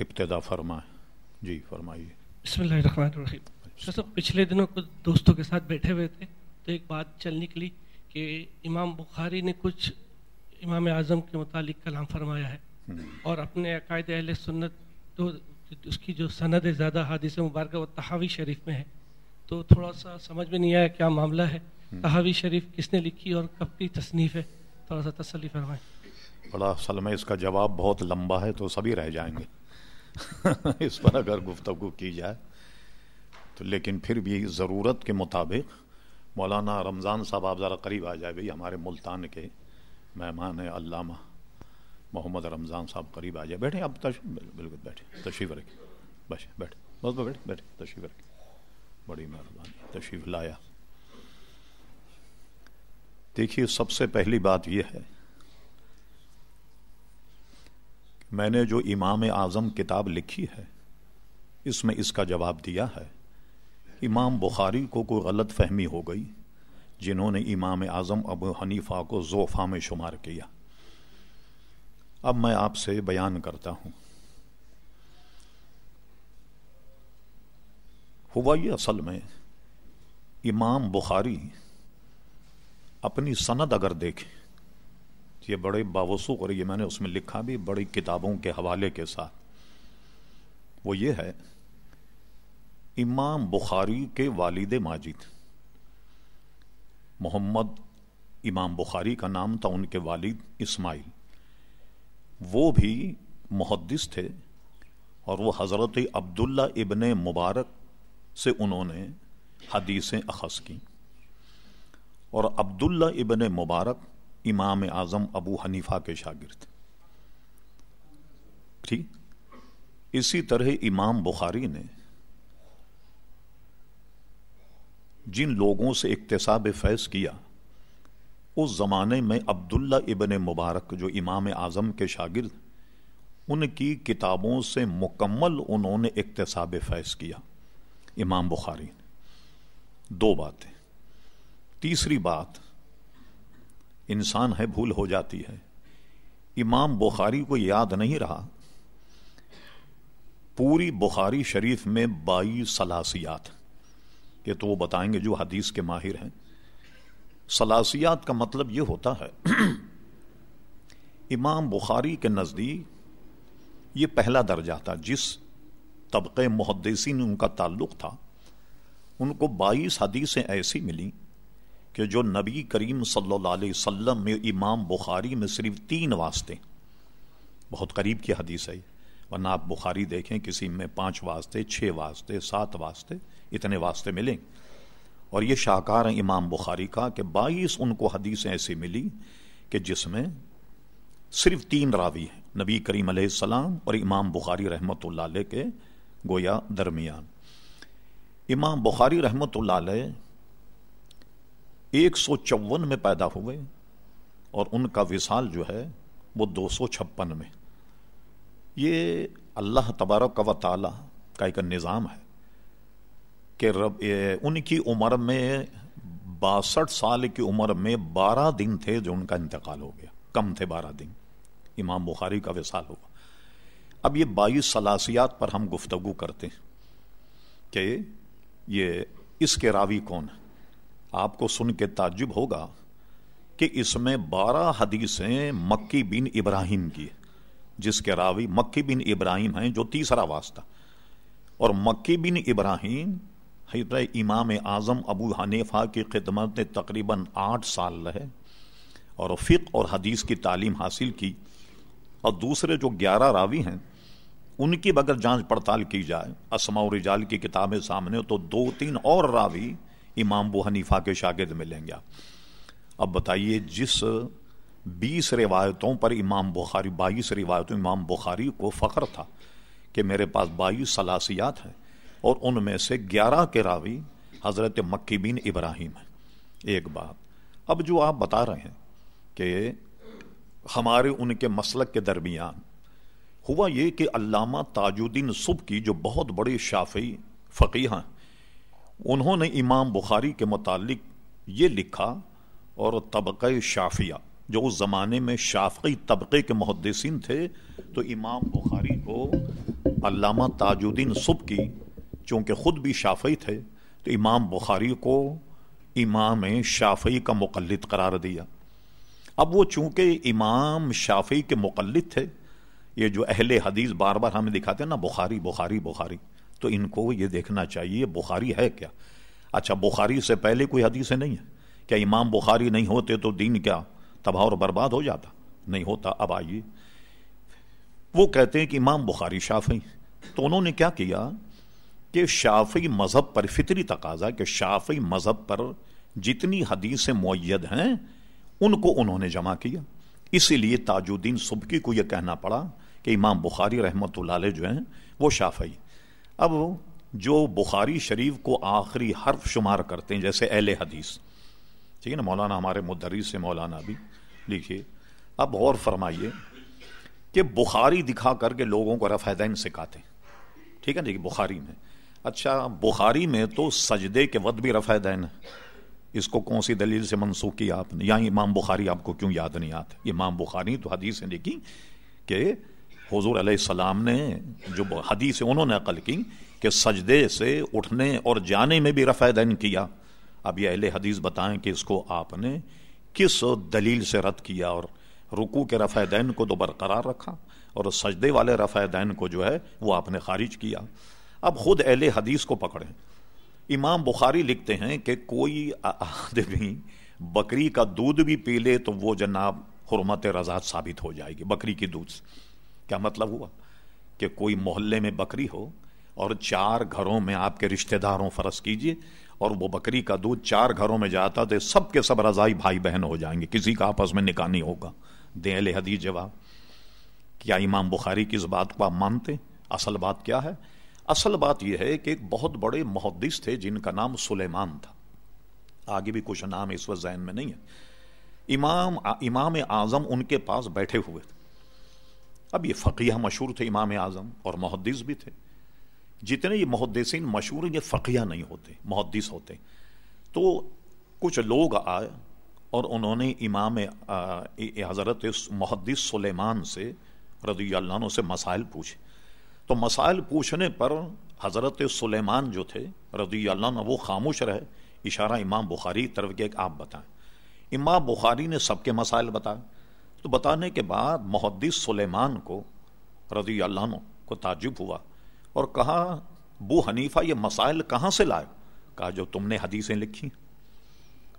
ابتدا فرمائیں جی فرمائیے۔ بسم اللہ الرحمن الرحیم۔ صاحب پچھلے دنوں کچھ دوستوں کے ساتھ بیٹھے ہوئے تھے تو ایک بات چل نکلی کہ امام بخاری نے کچھ امام اعظم کے متعلق کلام فرمایا ہے اور اپنے عقائد اہل سنت تو اس کی جو سند ہے زیادہ حادث مبارکہ وہ تحاوی شریف میں ہے۔ تو تھوڑا سا سمجھ میں نہیں آیا کیا معاملہ ہے۔ تحاوی شریف کس نے لکھی اور کب کی تصنیف ہے؟ تھوڑا سا تسلی فرمائیں۔ بڑا اصل میں اس کا جواب بہت لمبا ہے تو سبھی رہ جائیں گے۔ اس پر اگر گفتگو کی جائے، تو لیکن پھر بھی ضرورت کے مطابق مولانا رمضان صاحب، آپ ذرا قریب آ جائے بھائی ہمارے ملتان کے مہمان ہیں علامہ محمد رمضان صاحب، قریب آ جائے۔ بیٹھے اب بالکل بیٹھے، تشریف رکھے بس، بیٹھے بس، بیٹھے بیٹھے، تشریف رکھے بڑی مہربانی، تشریف لایا۔ دیکھیے، سب سے پہلی بات یہ ہے میں نے جو امام اعظم کتاب لکھی ہے، اس میں اس کا جواب دیا ہے۔ امام بخاری کو کوئی غلط فہمی ہو گئی، جنہوں نے امام اعظم ابو حنیفہ کو زوفا میں شمار کیا۔ اب میں آپ سے بیان کرتا ہوں۔ ہوا یہ اصل میں، امام بخاری اپنی سند اگر دیکھیں یہ بڑے باوسوق اور یہ میں نے اس میں لکھا بھی بڑی کتابوں کے حوالے کے ساتھ۔ وہ یہ ہے، امام بخاری کے والد ماجد۔ محمد امام بخاری کا نام تھا ان کے والد اسماعیل۔ وہ بھی محدث تھے اور وہ حضرت عبداللہ ابن مبارک سے انہوں نے حدیثیں اخذ کی اور عبداللہ ابن مبارک امام اعظم ابو حنیفہ کے شاگرد۔ ٹھیک اسی طرح امام بخاری نے جن لوگوں سے اقتصاب فیض کیا، اس زمانے میں عبداللہ ابن مبارک جو امام اعظم کے شاگرد، ان کی کتابوں سے مکمل انہوں نے اقتصاب فیض کیا۔ امام بخاری نے۔ دو باتیں۔ تیسری بات انسان ہے، بھول ہو جاتی ہے۔ امام بخاری کو یاد نہیں رہا۔ پوری بخاری شریف میں بائی سلاسیات یہ تو وہ بتائیں گے جو حدیث کے ماہر ہیں۔ سلاسیات کا مطلب یہ ہوتا ہے، امام بخاری کے نزدیک یہ پہلا درجہ تھا، جس طبقے محدثین ان کا تعلق تھا۔ ان کو بائیس حدیثیں ایسی ملی کہ جو نبی کریم صلی اللہ علیہ وسلم میں امام بخاری میں صرف تین واسطے بہت قریب کی حدیث ہے ورنہ آپ بخاری دیکھیں کسی میں پانچ واسطے، چھ واسطے، سات واسطے اتنے واسطے ملیں۔ اور یہ شاہکار ہیں امام بخاری کا کہ بائیس ان کو حدیثیں ایسی ملی کہ جس میں صرف تین راوی ہیں۔ نبی کریم علیہ السلام اور امام بخاری رحمۃ اللہ علیہ کے گویا درمیان۔ امام بخاری رحمۃ اللہ علیہ ایک سو چون میں پیدا ہوئے اور ان کا وصال جو ہے وہ دو سو چھپن میں۔ یہ اللہ تبارک و تعالی کا ایک نظام ہے کہ رب ان کی عمر میں باسٹھ سال کی عمر میں بارہ دن تھے جو ان کا انتقال ہو گیا۔ کم تھے بارہ دن۔ امام بخاری کا وصال ہوا۔ اب یہ بائیس سلاسیات پر ہم گفتگو کرتے ہیں کہ یہ اس کے راوی کون ہے آپ کو سن کے تعجب ہوگا کہ اس میں بارہ حدیثیں مکی بن ابراہیم کی جس کے راوی مکی بن ابراہیم ہیں، جو تیسرا واسطہ۔ اور مکی بن ابراہیم حضرت امام اعظم ابو حنیفہ کی خدمت نے تقریباً آٹھ سال رہے اور فقہ اور حدیث کی تعلیم حاصل کی۔ اور دوسرے جو گیارہ راوی ہیں، ان کی اگر جانچ پڑتال کی جائے، اسماء و رجال کی کتابیں سامنے، تو دو تین اور راوی امام بو حنیفہ کے شاگرد ملیں گے۔ اب بتائیے، جس بیس روایتوں پر امام بخاری، بائیس روایتوں امام بخاری کو فخر تھا کہ میرے پاس بائیس سلاسیات ہیں اور ان میں سے گیارہ کے راوی حضرت مکی بین ابراہیم ہیں۔ ایک بات، اب جو آپ بتا رہے ہیں کہ ہمارے ان کے مسلک کے درمیان ہوا یہ کہ علامہ تاج الدین صبح کی جو بہت بڑے شافی فقیہ ہیں انہوں نے امام بخاری کے متعلق یہ لکھا اور طبقہ شافیہ جو اس زمانے میں شافقی طبقے کے محدثین تھے، تو امام بخاری کو علامہ تاج الدین سب کی، چونکہ خود بھی شافعی تھے، تو امام بخاری کو امام شافعی کا مقلد قرار دیا۔ اب وہ چونکہ امام شافعی کے مقلد تھے، یہ جو اہل حدیث بار بار ہمیں دکھاتے ہیں نا، بخاری بخاری بخاری۔ تو ان کو یہ دیکھنا چاہیے بخاری ہے کیا؟ اچھا بخاری سے پہلے کوئی حدیث نہیں ہے؟ کیا امام بخاری نہیں ہوتے تو دین کیا تباہ اور برباد ہو جاتا؟ نہیں ہوتا، اب آئیے۔ وہ کہتے ہیں کہ امام بخاری شافی تو انہوں نے کیا کیا کہ شافی مذہب پر فطری تقاضا، کہ شافی مذہب پر جتنی حدیث معید ہیں، ان کو انہوں نے جمع کیا۔ اسی لیے تاج الدین سبکی کو یہ کہنا پڑا کہ امام بخاری رحمت اللہ علیہ جو ہیں، وہ شافعی۔ اب جو بخاری شریف کو آخری حرف شمار کرتے ہیں، جیسے اہل حدیث۔ ٹھیک ہے نا؟ مولانا ہمارے مدرس سے مولانا بھی۔ لکھیے۔ اب غور فرمائیے کہ بخاری دکھا کر کے لوگوں کو رفع دین سکھاتے ٹھیک ہے نا؟ بخاری میں۔ اچھا بخاری میں تو سجدے کے ود بھی رفع دین ہے۔ اس کو کون سی دلیل سے منسوخ کیا آپ نے؟ یہاں امام بخاری آپ کو کیوں یاد نہیں آتا امام بخاری تو حدیث لکھی کہ حضور علیہ السلام نے جو حدیث انہوں نے عقل کی کہ سجدے سے اٹھنے اور جانے میں بھی رفع دین کیا، اب یہ اہل حدیث بتائیں کہ اس کو آپ نے کس دلیل سے رد کیا اور رکو کے رفع دین کو تو برقرار رکھا اور سجدے والے رفع دین کو جو ہے وہ آپ نے خارج کیا۔ اب خود اہل حدیث کو پکڑیں۔ امام بخاری لکھتے ہیں کہ کوئی آدمی بکری کا دودھ بھی پی لے تو وہ جناب حرمت رضاط ثابت ہو جائے گی، بکری کی دودھ سے۔ کیا مطلب ہوا کہ کوئی محلے میں بکری ہو اور چار گھروں میں آپ کے رشتہ داروں فرض کیجیے اور وہ بکری کا دودھ چار گھروں میں جاتا تو سب کے سب رضائی بھائی بہن ہو جائیں گے، کسی کا آپس میں نکاح نہیں ہوگا۔ دیں اہل حدیث جواب۔ کیا امام بخاری کی اس بات کو آپ مانتے؟ اصل بات کیا ہے؟ اصل بات یہ ہے کہ ایک بہت بڑے محدث تھے جن کا نام سلیمان تھا۔ آگے بھی کچھ نام اس وقت ذہن میں نہیں ہے۔ امام امام اعظم ان کے پاس بیٹھے ہوئے تھے۔ اب یہ فقیہ مشہور تھے امام اعظم اور محدث بھی تھے۔ جتنے یہ محدثین مشہور یہ فقیہ نہیں ہوتے، محدث ہوتے۔ تو کچھ لوگ آئے اور انہوں نے امام حضرت محدث سلیمان سے رضی اللہ عنہ سے مسائل پوچھے۔ تو مسائل پوچھنے پر حضرت سلیمان جو تھے، رضی اللہ عنہ، وہ خاموش رہے۔ اشارہ امام بخاری طرف کے ایک آپ بتائیں۔ امام بخاری نے سب کے مسائل بتائے۔ تو بتانے کے بعد محدث سلیمان کو رضی اللہ عنہ کو تعجب ہوا اور کہا بو حنیفہ، یہ مسائل کہاں سے لائے؟ کہا، جو تم نے حدیثیں لکھی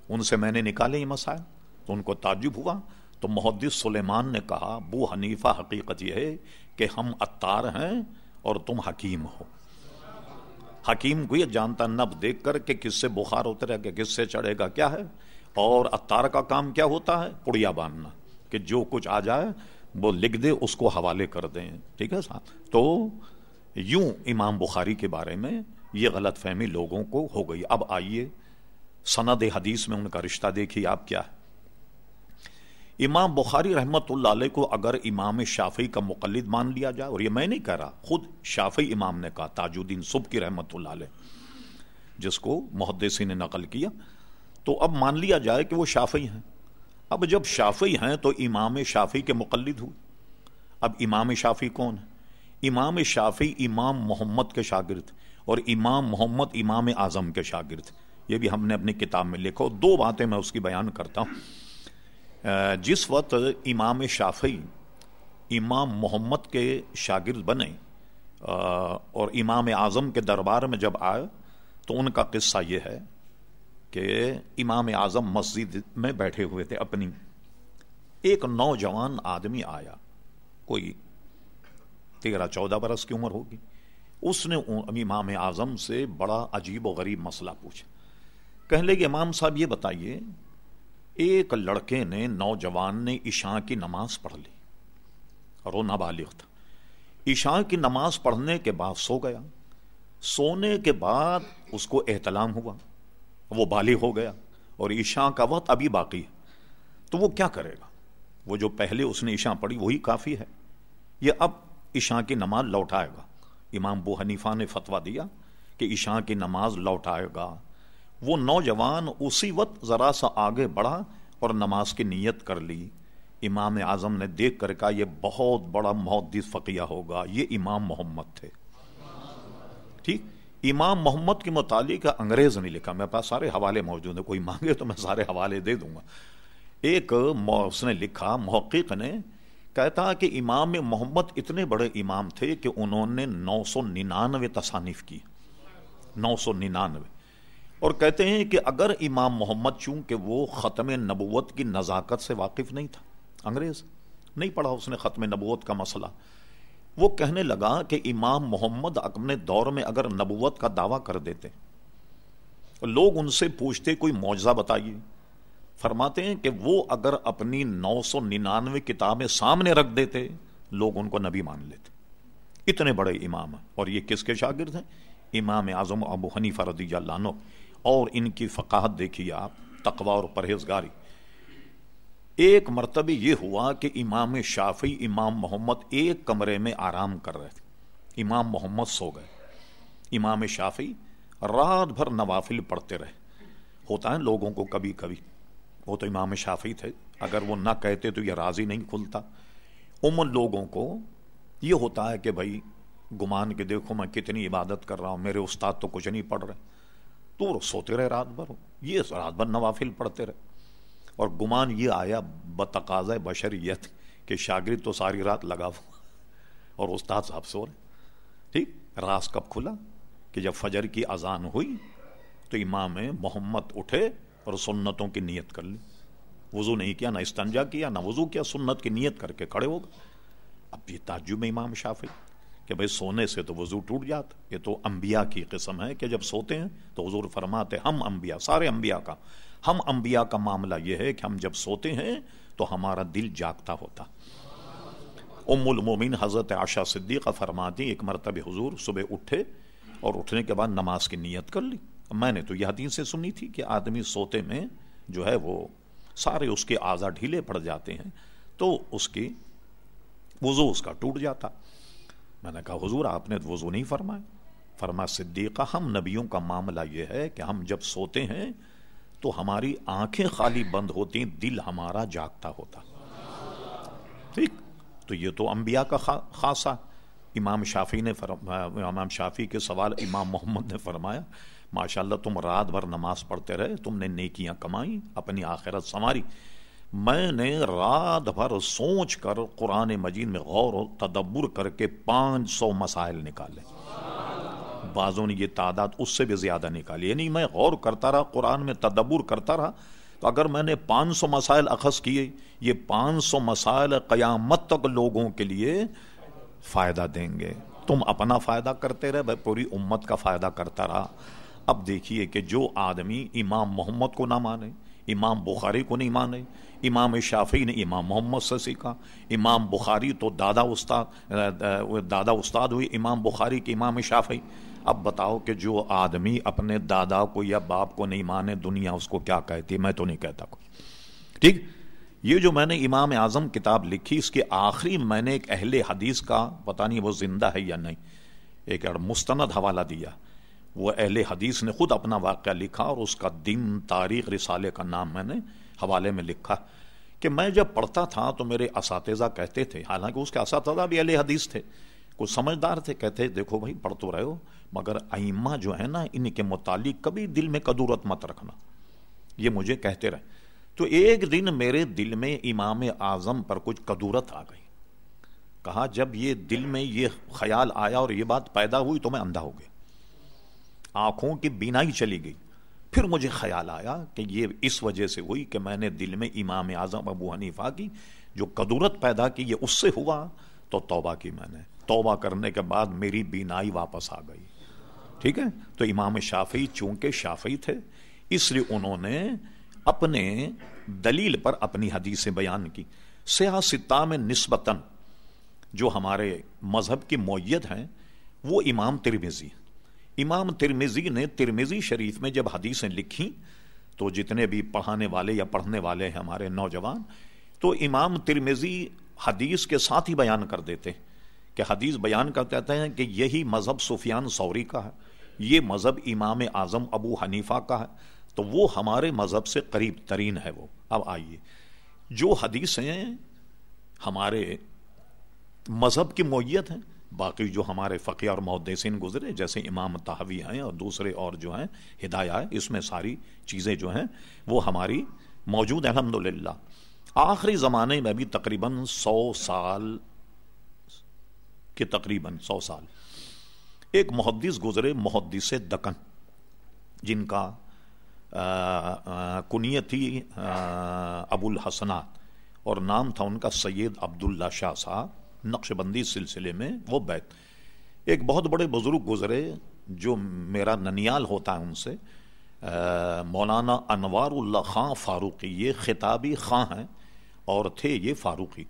ان سے میں نے نکالے یہ مسائل۔ تو ان کو تعجب ہوا۔ تو محدث سلیمان نے کہا بو حنیفہ، حقیقت یہ ہے کہ ہم اتار ہیں اور تم حکیم ہو۔ حکیم کو یہ جانتا نب دیکھ کر کہ کس سے بخار اترے گا، کس سے چڑھے گا، کیا ہے؟ اور اتار کا کام کیا ہوتا ہے؟ پڑیا باندھنا۔ کہ جو کچھ آ جائے وہ لکھ دے، اس کو حوالے کر دیں۔ ٹھیک ہے صاحب تو یوں امام بخاری کے بارے میں یہ غلط فہمی لوگوں کو ہو گئی۔ اب آئیے سند حدیث میں ان کا رشتہ دیکھیے، آپ کیا ہے؟ امام بخاری رحمت اللہ علیہ کو اگر امام شافی کا مقلد مان لیا جائے، اور یہ میں نہیں کہہ رہا، خود شافی امام نے کہا تاج الدین صبح کی رحمت اللہ علیہ، جس کو محدثی نے نقل کیا، تو اب مان لیا جائے کہ وہ شافی ہیں۔ اب جب شافی ہیں تو امام شافی کے مقلد ہوئے۔ اب امام شافی کون ہے؟ امام شافی امام محمد کے شاگرد اور امام محمد امام اعظم کے شاگرد یہ بھی ہم نے اپنی کتاب میں لکھا۔ دو باتیں میں اس کی بیان کرتا ہوں۔ جس وقت امام شافی امام محمد کے شاگرد بنے اور امام اعظم کے دربار میں جب آئے، تو ان کا قصہ یہ ہے کہ امام اعظم مسجد میں بیٹھے ہوئے تھے اپنی۔ ایک نوجوان آدمی آیا، کوئی تیرہ چودہ برس کی عمر ہوگی۔ اس نے امام اعظم سے بڑا عجیب و غریب مسئلہ پوچھا۔ کہنے لگے، امام صاحب یہ بتائیے، ایک لڑکے نے نوجوان نے عشاء کی نماز پڑھ لی۔ اور وہ نابالغ تھا۔ عشاء کی نماز پڑھنے کے بعد سو گیا۔ سونے کے بعد اس کو احتلام ہوا۔ وہ بالغ ہو گیا اور عشاء کا وقت ابھی باقی ہے۔ تو وہ کیا کرے گا؟ وہ جو پہلے اس نے عشاء پڑھی وہی کافی ہے۔ یہ اب عشاء کی نماز لوٹائے گا۔ امام بو حنیفہ نے فتوا دیا کہ عشاء کی نماز لوٹائے گا۔ وہ نوجوان اسی وقت ذرا سا آگے بڑھا اور نماز کی نیت کر لی۔ امام اعظم نے دیکھ کر کہا، یہ بہت بڑا محدث فقیہ ہوگا، یہ امام محمد تھے۔ ٹھیک؟ امام محمد کے متعلق انگریز نے لکھا میرے پاس سارے حوالے موجود ہیں، کوئی مانگے تو میں سارے حوالے دے دوں گا۔ ایک اس نے لکھا، محقق نے کہتا کہ امام محمد اتنے بڑے امام تھے کہ انہوں نے نو سو ننانوے تصانیف کی۔ نو سو ننانوے۔ اور کہتے ہیں کہ اگر امام محمد چونکہ وہ ختم نبوت کی نزاکت سے واقف نہیں تھا، انگریز نہیں پڑھا اس نے ختم نبوت کا مسئلہ۔ وہ کہنے لگا کہ امام محمد اپنے دور میں اگر نبوت کا دعویٰ کر دیتے۔ لوگ ان سے پوچھتے، کوئی معجزہ بتائیے؟ فرماتے ہیں کہ وہ اگر اپنی نو سو ننانوے کتابیں سامنے رکھ دیتے، لوگ ان کو نبی مان لیتے۔ اتنے بڑے امام ہیں۔ اور یہ کس کے شاگرد ہیں؟ امام اعظم ابو حنیفہ رضی اللہ عنہ۔ اور ان کی فقاہت دیکھیے آپ تقوا اور پرہیزگاری۔ ایک مرتبہ یہ ہوا کہ امام شافی امام محمد ایک کمرے میں آرام کر رہے تھے۔ امام محمد سو گئے۔ امام شافی رات بھر نوافل پڑھتے رہے۔ ہوتا ہے لوگوں کو کبھی کبھی۔ وہ تو امام شافی تھے۔ اگر وہ نہ کہتے تو یہ راضی نہیں کھلتا۔ عمر لوگوں کو یہ ہوتا ہے کہ بھائی، گمان کے دیکھو میں کتنی عبادت کر رہا ہوں، میرے استاد تو کچھ نہیں پڑھ رہے۔ تو سوتے رہے رات بھر۔ یہ رات بھر نوافل پڑھتے رہے۔ اور گمان یہ آیا بتقاض بشریت کہ شاگرد تو ساری رات لگا ہوا اور استاد صاحب سو رہے ٹھیک؟ راز کب کھلا؟ کہ جب فجر کی اذان ہوئی تو امام محمد اٹھے اور سنتوں کی نیت کر لی۔ وضو نہیں کیا، نہ استنجا کیا، نہ وضو کیا، سنت کی نیت کر کے کھڑے ہو گئے۔ اب یہ تعجب امام شافی کہ بھائی سونے سے تو وضو ٹوٹ جاتا، یہ تو انبیاء کی قسم ہے کہ جب سوتے ہیں تو حضور فرماتے ہم انبیاء، سارے انبیاء کا۔ ہم انبیاء کا معاملہ یہ ہے کہ ہم جب سوتے ہیں تو ہمارا دل جاگتا ہوتا۔ ام المومن حضرت عاشا صدیقہ فرماتی ایک مرتبہ حضور صبح اٹھے اور اٹھنے کے بعد نماز کی نیت کر لی۔ میں نے تو یہ حدیث سے سنی تھی کہ آدمی سوتے میں جو ہے وہ سارے اس کے آزا ڈھیلے پڑ جاتے ہیں تو اس کی وضو اس کا ٹوٹ جاتا۔ میں نے کہا، حضور آپ نے وضو نہیں فرمایا۔ فرما صدیقہ، ہم نبیوں کا معاملہ یہ ہے کہ ہم جب سوتے ہیں تو ہماری آنکھیں خالی بند ہوتی دل ہمارا جاگتا ہوتا۔ ٹھیک؟ تو یہ تو انبیاء کا خاصا امام شافی نے امام شافی کے سوال امام محمد نے فرمایا ماشاء اللہ تم رات بھر نماز پڑھتے رہے، تم نے نیکیاں کمائی اپنی آخرت سنواری۔ میں نے رات بھر سوچ کر قرآن مجید میں غور و تدبر کر کے پانچ سو مسائل نکالے۔ بعضوں نے یہ تعداد اس سے بھی زیادہ نکالی۔ یعنی میں غور کرتا رہا، قرآن میں تدبر کرتا رہا تو اگر میں نے پانچ سو مسائل اخذ کیے، یہ پانچ سو مسائل قیامت تک لوگوں کے لیے فائدہ دیں گے۔ تم اپنا فائدہ کرتے رہے بھائی پوری امت کا فائدہ کرتا رہا۔ اب دیکھیے کہ جو آدمی امام محمد کو نہ مانے امام بخاری کو نہیں مانے، امام شافی نے امام محمد سے سیکھا، امام بخاری تو دادا استاد دادا استاد ہوئی امام بخاری کے امام شافی اب بتاؤ کہ جو آدمی اپنے دادا کو یا باپ کو نہیں مانے، دنیا اس کو کیا کہتی؟ میں تو نہیں کہتا کوئی۔ ٹھیک؟ یہ جو میں نے امام اعظم کتاب لکھی، اس کے آخری میں نے ایک اہل حدیث کا، پتہ نہیں وہ زندہ ہے یا نہیں، ایک مستند حوالہ دیا۔ وہ اہل حدیث نے خود اپنا واقعہ لکھا اور اس کا دن تاریخ رسالے کا نام میں نے حوالے میں لکھا کہ میں جب پڑھتا تھا تو میرے اساتذہ کہتے تھے، حالانکہ اس کے اساتذہ بھی اہل حدیث تھے۔ کچھ سمجھدار تھے، کہتے، دیکھو بھائی، پڑھ تو رہے ہو، مگر ائمہ جو ہے نا، ان کے متعلق کبھی دل میں قدورت مت رکھنا۔ یہ مجھے کہتے رہے۔ تو ایک دن میرے دل میں امام اعظم پر کچھ قدورت آ گئی۔ کہا، جب یہ دل میں یہ خیال آیا اور یہ بات پیدا ہوئی تو میں اندھا ہو گیا۔ آنکھوں کی بینائی چلی گئی۔ پھر مجھے خیال آیا کہ یہ اس وجہ سے ہوئی کہ میں نے دل میں امام اعظم ابو حنیفہ کی جو قدورت پیدا کی، یہ اس سے ہوا۔ تو توبہ کی میں نے۔ توبہ کرنے کے بعد میری بینائی واپس آ گئی۔ ٹھیک ہے؟ تو امام شافی چونکہ شافی تھے، اس لیے انہوں نے اپنے دلیل پر اپنی حدیثیں بیان کی۔ سیاستہ میں نسبتاً جو ہمارے مذہب کی معیت ہیں، وہ امام ترمیزی امام ترمیزی نے ترمیزی شریف میں جب حدیثیں لکھی تو جتنے بھی پڑھانے والے یا پڑھنے والے ہیں ہمارے نوجوان، تو امام ترمیزی حدیث کے ساتھ ہی بیان کر دیتے کہ حدیث بیان کر کہتے ہیں کہ یہی مذہب سفیان سوری کا ہے، یہ مذہب امام اعظم ابو حنیفہ کا ہے، تو وہ ہمارے مذہب سے قریب ترین ہے وہ۔ اب آئیے۔ جو حدیثیں ہمارے مذہب کی مویت ہے باقی جو ہمارے فقی اور محدثین گزرے، جیسے امام تحوی ہیں اور دوسرے اور جو ہیں، ہدایہ اس میں ساری چیزیں جو ہیں، وہ ہماری موجود ہیں الحمد آخری زمانے میں بھی تقریباً سو سال کے تقریباً سو سال۔ ایک محدث گزرے، محدث دکن، جن کا کنیت تھی ابو الحسنات اور نام تھا ان کا سید عبداللہ شاہ صاحب۔ نقش بندی سلسلے میں وہ بیت۔ ایک بہت بڑے بزرگ گزرے جو میرا ننیال ہوتا ہے ان سے مولانا انوار اللہ خان فاروقی، یہ خطابی خاں ہیں اور تھے یہ فاروقی۔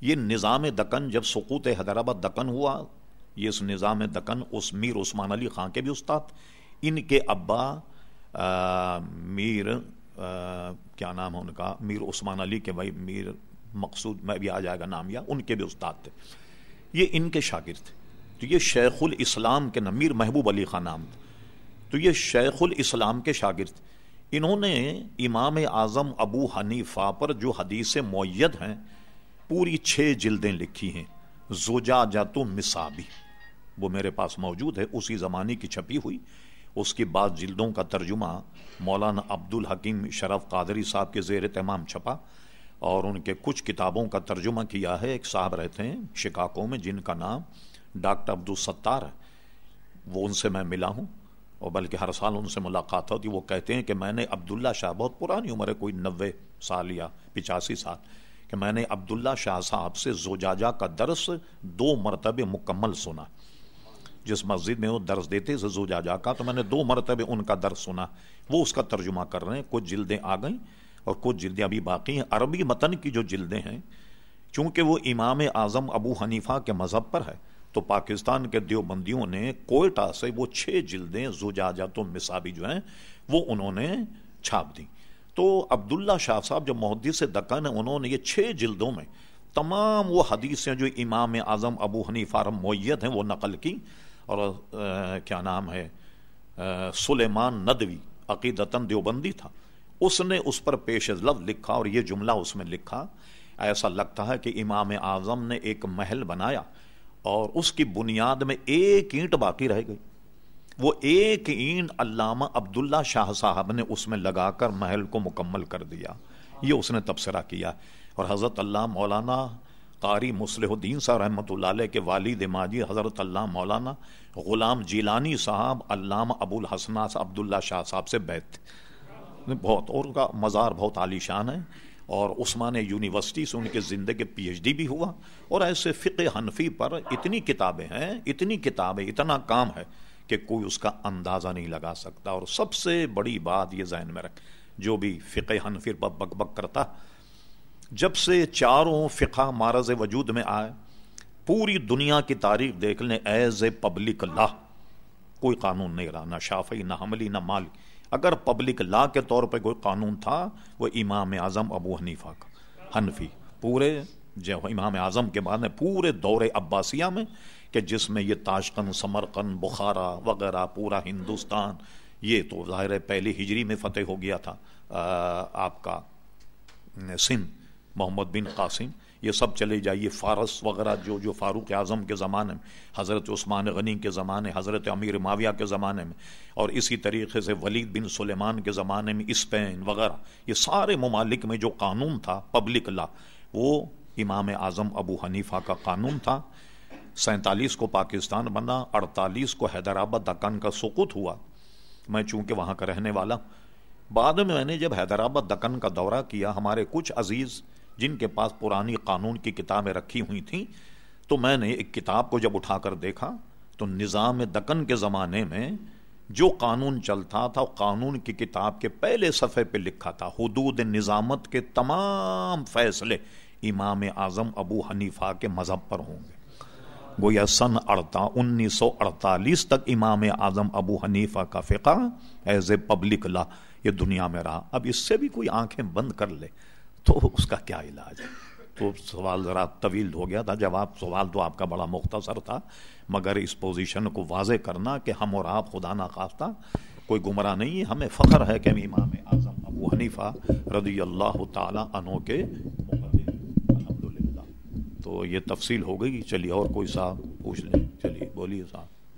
یہ نظام دکن جب سقوط حیدرآباد دکن ہوا، یہ اس نظام دکن اس میر عثمان علی خان کے بھی استاد، ان کے ابا میر کیا نام ہے ان کا، میر عثمان علی کے بھائی، میر مقصود میں بھی آ جائے گا نام یا ان کے بھی استاد تھے۔ یہ ان کے شاگرد تھے۔ تو یہ شیخ الاسلام کے نام میر محبوب علی خان نام تھا تو یہ شیخ الاسلام کے شاگرد انہوں نے امام اعظم ابو حنیفہ پر جو حدیث معید ہیں، پوری چھ جلدیں لکھی ہیں۔ زوجا جاتو مسابی وہ میرے پاس موجود ہے، اسی زمانے کی چھپی ہوئی۔ اس کی بعد جلدوں کا ترجمہ مولانا عبد الحکیم شرف قادری صاحب کے زیر تمام چھپا۔ اور ان کے کچھ کتابوں کا ترجمہ کیا ہے۔ ایک صاحب رہتے ہیں شکاکوں میں جن کا نام ڈاکٹر عبد الستار ہے۔ وہ ان سے میں ملا ہوں اور بلکہ ہر سال ان سے ملاقات ہوتی۔ وہ کہتے ہیں کہ میں نے عبداللہ شاہ، بہت پرانی عمر ہے، کوئی نوے سال یا پچاسی سال، کہ میں نے عبداللہ شاہ صاحب سے زوجاجا کا درس دو مرتبہ مکمل سنا۔ جس مسجد میں وہ درس دیتے زوجاجا کا، تو میں نے دو مرتبہ ان کا درس سنا۔ وہ اس کا ترجمہ کر رہے ہیں۔ کچھ جلدیں آ گئیں۔ اور کچھ جلدیں ابھی باقی ہیں۔ عربی متن کی جو جلدیں ہیں، چونکہ وہ امام اعظم ابو حنیفہ کے مذہب پر ہے، تو پاکستان کے دیوبندیوں نے کوئٹہ سے وہ چھ جلدیں زوجاجا تو مسابی جو ہیں، وہ انہوں نے چھاپ دی تو عبداللہ شاہ صاحب جو محدث دکن ہیں، انہوں نے یہ چھ جلدوں میں تمام وہ حدیثیں جو امام اعظم ابو حنیفہ معیت ہیں، وہ نقل کی۔ اور کیا نام ہے سلیمان ندوی عقیدتاً دیوبندی تھا۔ اس نے اس پر پیش لفظ لکھا اور یہ جملہ اس میں لکھا۔ ایسا لگتا ہے کہ امام اعظم نے ایک محل بنایا اور اس کی بنیاد میں ایک اینٹ باقی رہ گئی۔ وہ ایک اینٹ علامہ عبداللہ شاہ صاحب نے اس میں لگا کر محل کو مکمل کر دیا۔ یہ اس نے تبصرہ کیا۔ اور حضرت اللہ مولانا قاری مسلح الدین صاحب رحمۃ اللہ علیہ کے والد ماجی حضرت اللہ مولانا غلام جیلانی صاحب علامہ ابو الحسن عبداللہ شاہ صاحب سے بیت۔ بہت اور ان کا مزار بہت عالی شان ہے اور عثمان یونیورسٹی سے ان کے زندگی پی ایچ ڈی بھی ہوا اور ایسے فقہ حنفی پر اتنی کتابیں ہیں، اتنی کتابیں، اتنا کام ہے کہ کوئی اس کا اندازہ نہیں لگا سکتا اور سب سے بڑی بات یہ ذہن میں رکھ، جو بھی فقہ حنفی پر بک بک کرتا، جب سے چاروں فقہ مارز وجود میں آئے، پوری دنیا کی تاریخ دیکھ لیں، ایز اے پبلک لا، کوئی قانون نہیں رہا، نہ شافی نہ حملی، نہ مالی۔ اگر پبلک لا کے طور پہ کوئی قانون تھا، وہ امام اعظم ابو حنیفہ کا، حنفی، پورے جو امام اعظم کے بعد میں پورے دور عباسیہ میں، کہ جس میں یہ تاشقن سمرقن بخارا وغیرہ، پورا ہندوستان، یہ تو ظاہر پہلی ہجری میں فتح ہو گیا تھا آپ کا سندھ، محمد بن قاسم یہ سب چلے جائیے، فارس وغیرہ جو جو فاروق اعظم کے زمانے میں، حضرت عثمان غنی کے زمانے، حضرت امیر معاویہ کے زمانے میں، اور اسی طریقے سے ولید بن سلیمان کے زمانے میں، اسپین وغیرہ، یہ سارے ممالک میں جو قانون تھا پبلک لا وہ امام اعظم ابو حنیفہ کا قانون تھا۔ سینتالیس کو پاکستان بنا، اڑتالیس کو حیدرآباد دکن کا سقوط ہوا۔ میں چونکہ وہاں کا رہنے والا بعد میں میں نے جب حیدرآباد دکن کا دورہ کیا، ہمارے کچھ عزیز جن کے پاس پرانی قانون کی کتابیں رکھی ہوئی تھیں، تو میں نے ایک کتاب کو جب اٹھا کر دیکھا، تو نظام دکن کے زمانے میں جو قانون چلتا تھا، قانون کی کتاب کے پہلے صفحے پہ لکھا تھا، حدود نظامت کے تمام فیصلے امام اعظم ابو حنیفہ کے مذہب پر ہوں گے۔ گویا سن اڑتا، انیس سو اڑتالیس تک امام اعظم ابو حنیفہ کا فقہ ایز اے پبلک لا یہ دنیا میں رہا۔ اب اس سے بھی کوئی آنکھیں بند کر لے۔ تو اس کا کیا علاج ہے؟ تو سوال ذرا طویل ہو گیا تھا، جواب سوال تو آپ کا بڑا مختصر تھا، مگر اس پوزیشن کو واضح کرنا کہ ہم اور آپ خدا نہ خواستہ کوئی گمراہ نہیں ہے ہمیں فخر ہے کہ امام اعظم ابو حنیفہ رضی اللہ تعالی عنہ کے الحمد للہ تو یہ تفصیل ہو گئی، چلیے اور کوئی صاحب پوچھ لیں۔ چلیے، بولیے صاحب۔